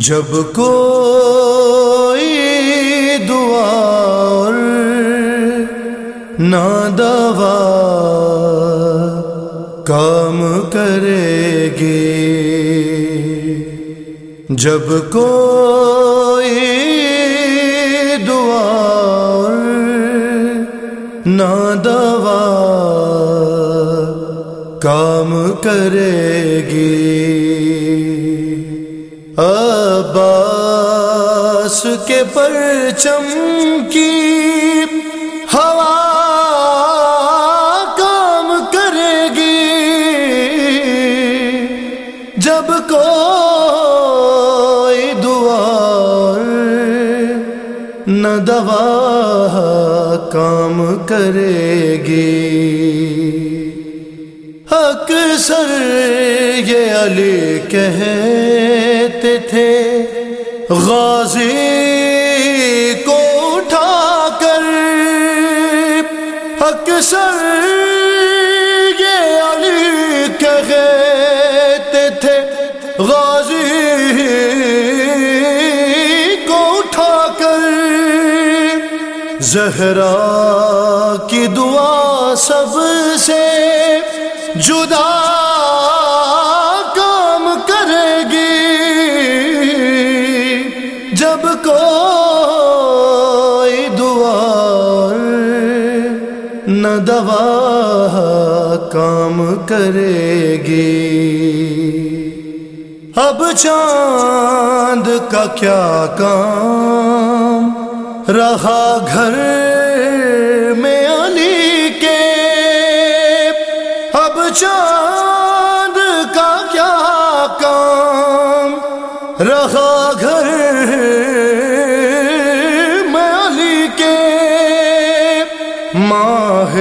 جب کوئی دعا اور نہ دوا کام کرے گی۔ جب کوئی دعا اور نہ دوا کام کرے گی۔ عباس کے پرچم کی ہوا کام کرے گی۔ جب کوئی دعا نہ دوا کام کرے گی۔ اکثر یہ علی کہتے تھے۔ غازی کو اٹھا کر اکثر یہ علی کہتے تھے، غازی کو اٹھا کر زہرا کی دعا سب سے جدا دوا کام کرے گی۔ اب چاند کا کیا کام؟ رہا گھر میں علی کے۔ اب چاند ماہ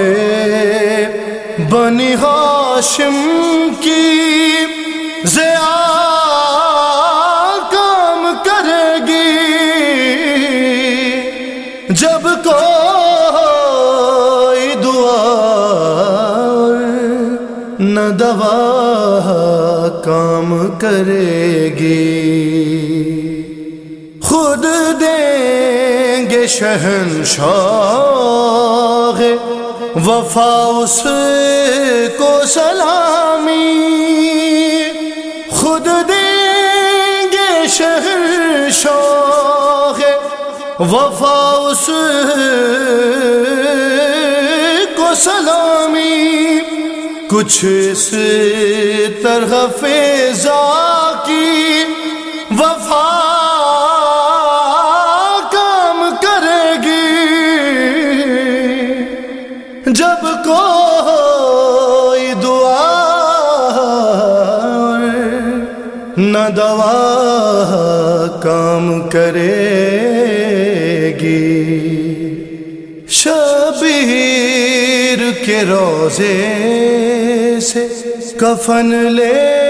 بنی ہاشم کی زیا کام کرے گی جب کوئی دعا نہ دوا کام کرے گی۔ خود دیں گے شہنشاہ وفا اس کو سلامی۔ خود دیں گے شہنشاہ وفا اس کو سلامی۔ کچھ اس طرح فیضا کی وفا جب کوئی دعا نہ دوا کام کرے گی۔ شبیر کے روزے سے کفن لے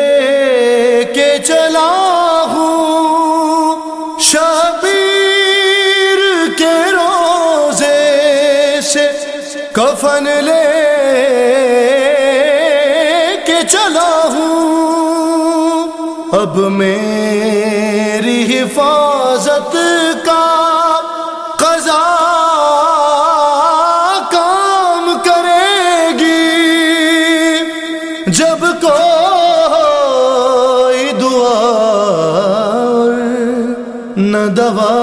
کفن لے کے چلا ہوں۔ اب میری حفاظت کا قضا کام کرے گی۔ جب کوئی دعا نہ دوا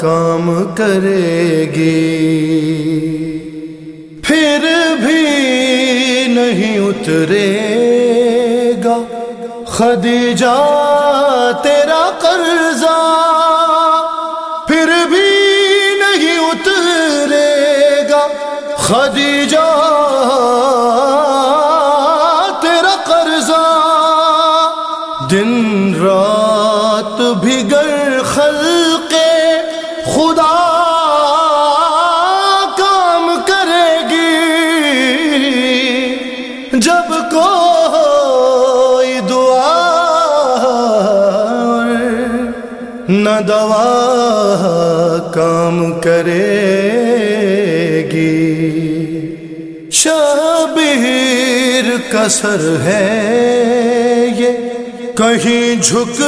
کام کرے گی۔ بھی نہیں اترے گا۔ خدیجہ تیرا قرضہ پھر بھی نہیں اترے گا۔ خدیجہ نہ دوا کام کرے گی۔ شبیر کسر ہے یہ، کہیں جھک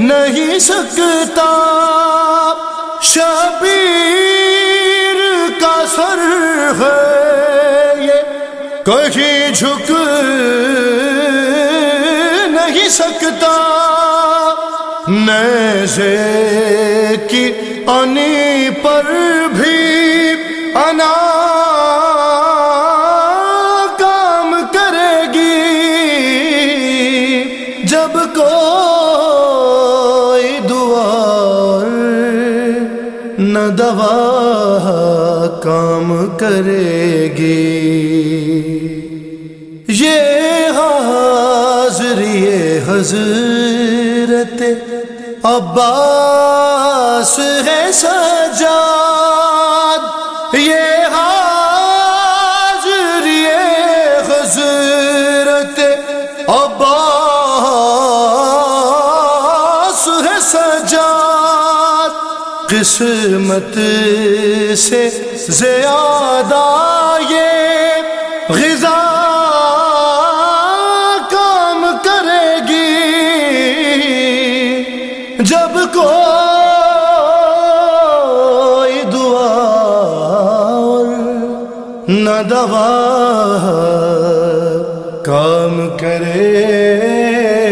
نہیں سکتا۔ شبیر کا سر ہے یہ، کہیں جھک نہیں سکتا۔ نیزے کی انی پر بھی انا جب کوئی دعا نہ دوا کام کرے گی۔ یہ حاضری حضرت عباس ہے سجاد یہ حاضری حضرت عباس قسمت سے زیادہ یہ غذا جب کو دعا نہ دوا کام کرے